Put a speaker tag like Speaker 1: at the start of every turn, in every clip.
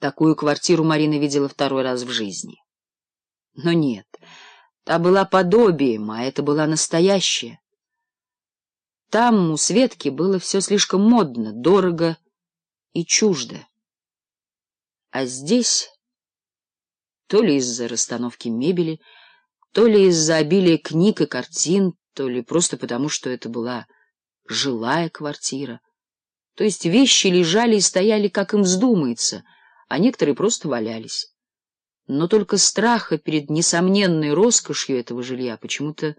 Speaker 1: Такую квартиру Марина видела второй раз в жизни. Но нет, та была подобием, а это была настоящая. Там у Светки было все слишком модно, дорого и чуждо. А здесь, то ли из-за расстановки мебели, то ли из-за обилия книг и картин, то ли просто потому, что это была жилая квартира, то есть вещи лежали и стояли, как им вздумается — а некоторые просто валялись. Но только страха перед несомненной роскошью этого жилья почему-то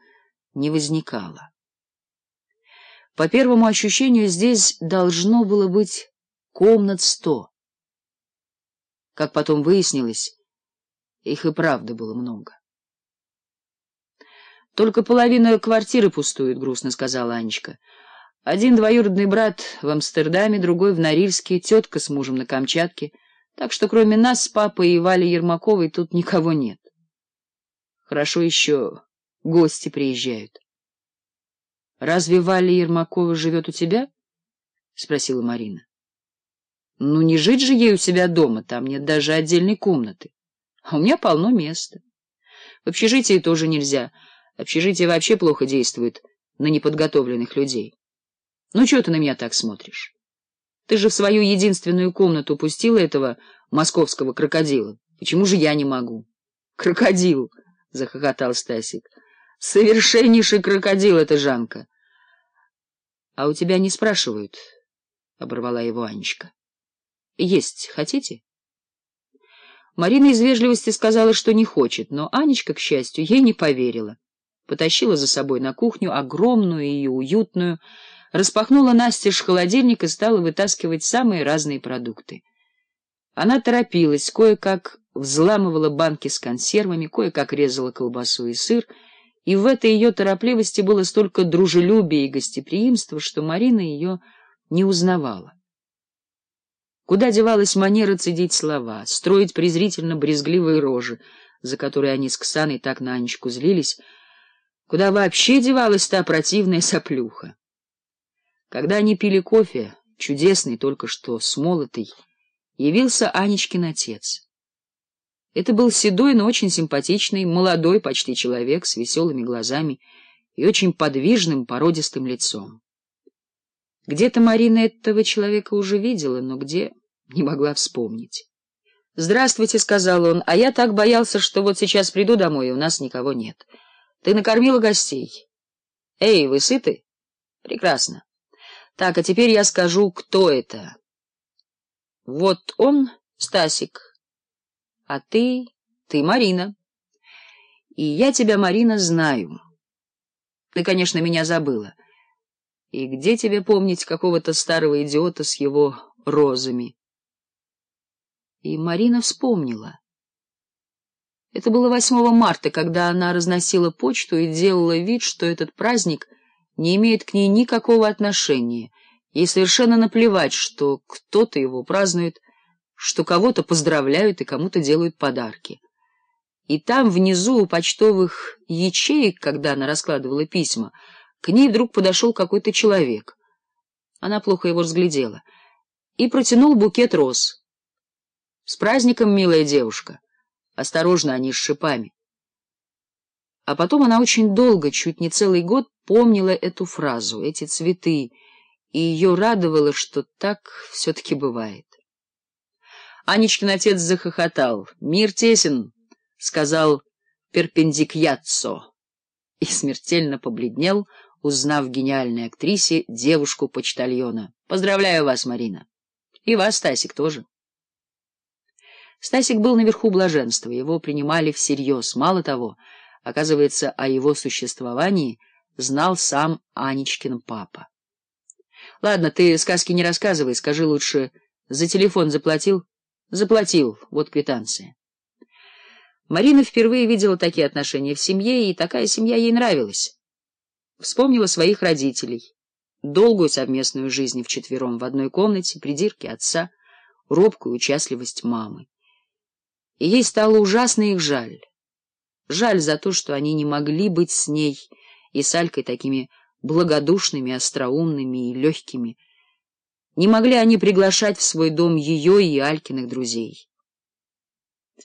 Speaker 1: не возникало. По первому ощущению, здесь должно было быть комнат сто. Как потом выяснилось, их и правда было много. — Только половина квартиры пустует, — грустно сказала Анечка. Один двоюродный брат в Амстердаме, другой в Норильске, тетка с мужем на Камчатке — так что кроме нас с папой и Вали Ермаковой тут никого нет. Хорошо еще гости приезжают. — Разве Валя Ермакова живет у тебя? — спросила Марина. — Ну, не жить же ей у себя дома, там нет даже отдельной комнаты. А у меня полно места. В общежитии тоже нельзя. Общежитие вообще плохо действует на неподготовленных людей. Ну, чего ты на меня так смотришь? Ты же в свою единственную комнату пустила этого московского крокодила. Почему же я не могу? — Крокодил! — захохотал Стасик. — Совершеннейший крокодил это Жанка! — А у тебя не спрашивают, — оборвала его Анечка. — Есть хотите? Марина из вежливости сказала, что не хочет, но Анечка, к счастью, ей не поверила. Потащила за собой на кухню огромную и уютную, распахнула настежь холодильник и стала вытаскивать самые разные продукты. Она торопилась, кое-как взламывала банки с консервами, кое-как резала колбасу и сыр, и в этой ее торопливости было столько дружелюбия и гостеприимства, что Марина ее не узнавала. Куда девалась манера цедить слова, строить презрительно-брезгливые рожи, за которые они с Ксаной так на Анечку злились, куда вообще девалась та противная соплюха? Когда они пили кофе, чудесный, только что смолотый, явился Анечкин отец. Это был седой, но очень симпатичный, молодой почти человек с веселыми глазами и очень подвижным, породистым лицом. Где-то Марина этого человека уже видела, но где — не могла вспомнить. — Здравствуйте, — сказал он, — а я так боялся, что вот сейчас приду домой, и у нас никого нет. Ты накормила гостей. — Эй, вы сыты? — Прекрасно. Так, а теперь я скажу, кто это. Вот он, Стасик, а ты, ты Марина. И я тебя, Марина, знаю. Ты, конечно, меня забыла. И где тебе помнить какого-то старого идиота с его розами? И Марина вспомнила. Это было 8 марта, когда она разносила почту и делала вид, что этот праздник — не имеет к ней никакого отношения, ей совершенно наплевать, что кто-то его празднует, что кого-то поздравляют и кому-то делают подарки. И там, внизу, у почтовых ячеек, когда она раскладывала письма, к ней вдруг подошел какой-то человек. Она плохо его разглядела. И протянул букет роз. — С праздником, милая девушка! Осторожно, они с шипами. А потом она очень долго, чуть не целый год, помнила эту фразу, эти цветы, и ее радовало, что так все-таки бывает. Анечкин отец захохотал. «Мир тесен», — сказал перпендикьяццо, и смертельно побледнел, узнав гениальной актрисе девушку-почтальона. «Поздравляю вас, Марина!» «И вас, Стасик, тоже!» Стасик был наверху блаженства, его принимали всерьез. Мало того, оказывается, о его существовании — знал сам Анечкин папа. — Ладно, ты сказки не рассказывай, скажи лучше, за телефон заплатил? — Заплатил, вот квитанция. Марина впервые видела такие отношения в семье, и такая семья ей нравилась. Вспомнила своих родителей, долгую совместную жизнь вчетвером в одной комнате, придирки отца, робкую участливость мамы. И ей стало ужасно их жаль. Жаль за то, что они не могли быть с ней, и с Алькой такими благодушными, остроумными и легкими. Не могли они приглашать в свой дом ее и Алькиных друзей.